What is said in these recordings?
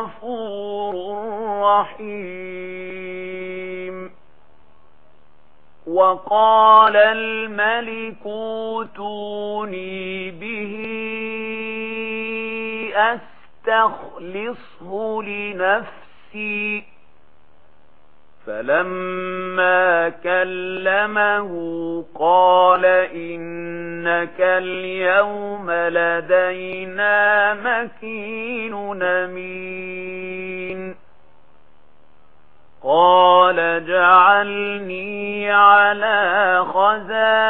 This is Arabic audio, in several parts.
غفور رحيم. وقال الملك توني به أستخلصه لنفسي فلما كلمه قال إنك اليوم لدينا مكين مِّن قال جعلني على خَزَائِنِ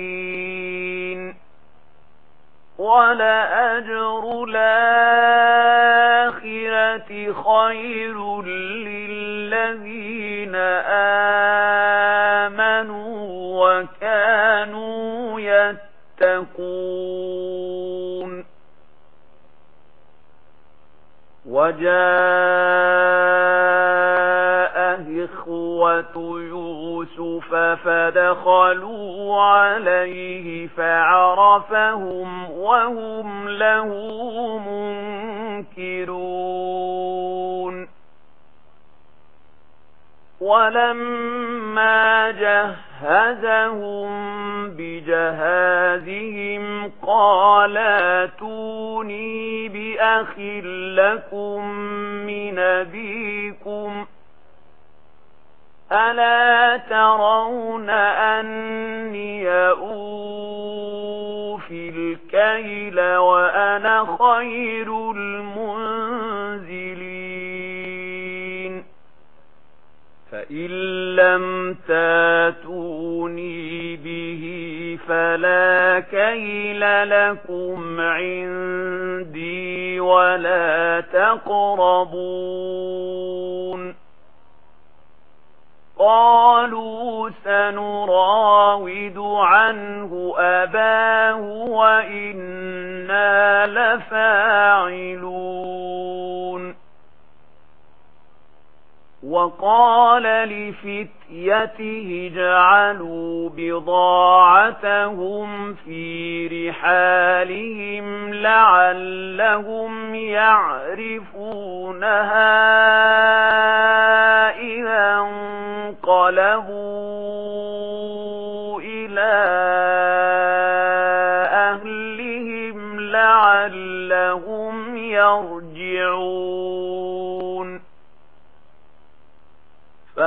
المحسنين ولأجر الآخرة خير للذين آمنوا وكانوا يتقون وجاء إخوة فدخلوا عليه فعرفهم وهم له منكرون. ولما جهزهم بجهازهم قال توني بأخ لكم من أبيكم ألا ترون أني أوفي الكيل وأنا خير المنزلين فإن لم تاتوني به فلا كيل لكم عندي ولا تقربون قالوا سنراود عنه أباه وإنا لفاعلون. وقال لفتيته اجعلوا بضاعتهم في رحالهم لعلهم يعرفونها.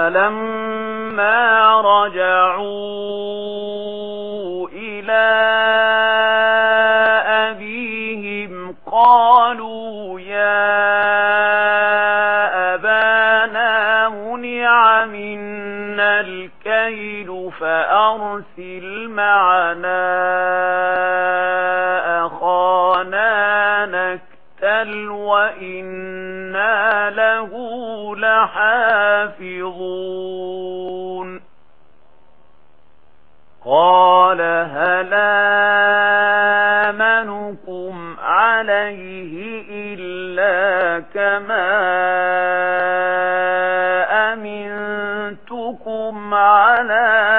فلما رجعوا قتل وإنا له لحافظون قال هل آمنكم عليه إلا كما أمنتكم على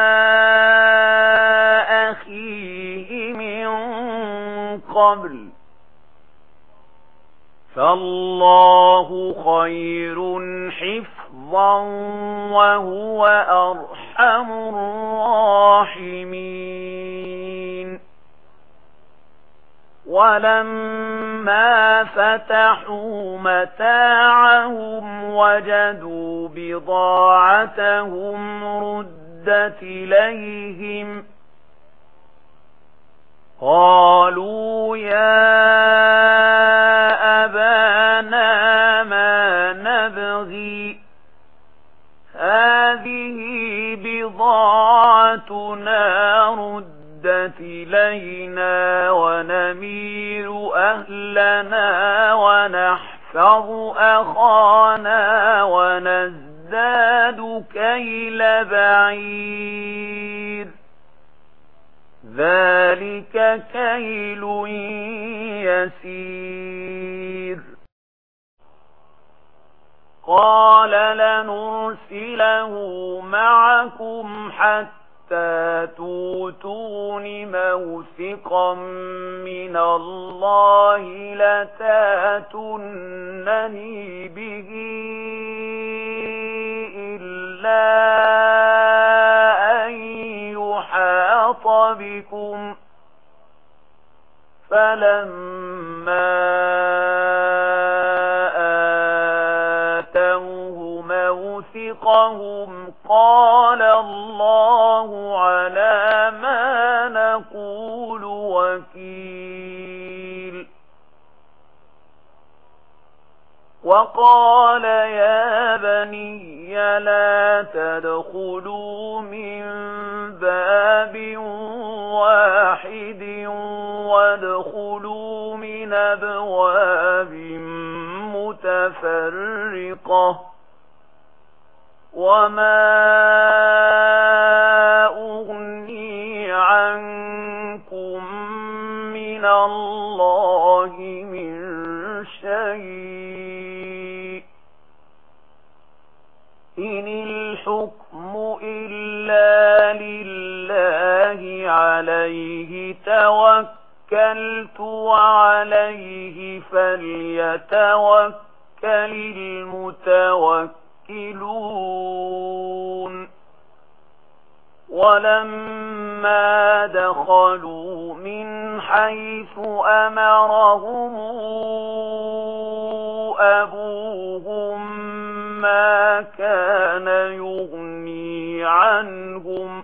فالله خير حفظا وهو أرحم الراحمين ولما فتحوا متاعهم وجدوا بضاعتهم ردت إليهم قالوا يا أبانا ما نبغي هذه بضاعتنا ردت إلينا ونمير أهلنا ونحفظ أخانا ونزداد كيل بعيد ذلك كيل يسير قال لنرسله معكم حتى توتون موثقا من الله لتاتنني به إلا بكم فلما آتوه موثقهم قال الله على ما نقول وكيل وقال يا بني الحي لا تدخلوا من باب واحد وادخلوا من أبواب متفرقة. وما عليه توكلت وعليه فليتوكل المتوكلون. ولما دخلوا من حيث أمرهم أبوهم ما كان يغني عنهم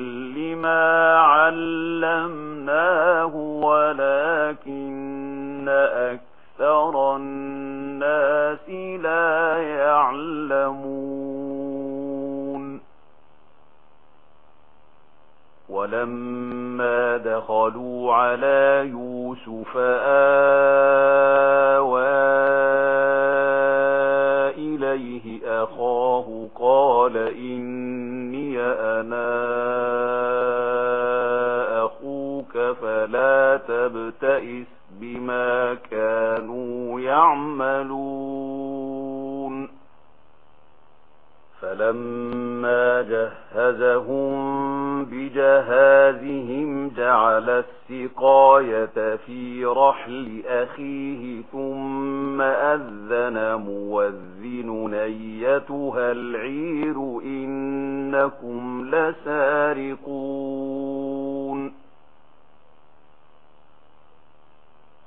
بما علمناه ولكن أكثر الناس لا يعلمون. ولما دخلوا على يوسف آوى إليه أخاه قال إن تبتئس بما كانوا يعملون. فلما جهزهم بجهازهم جعل السقاية في رحل أخيه ثم أذن موذن نيتها العير إنكم لسارقون.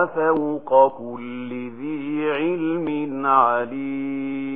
وفوق كل ذي علم عليم.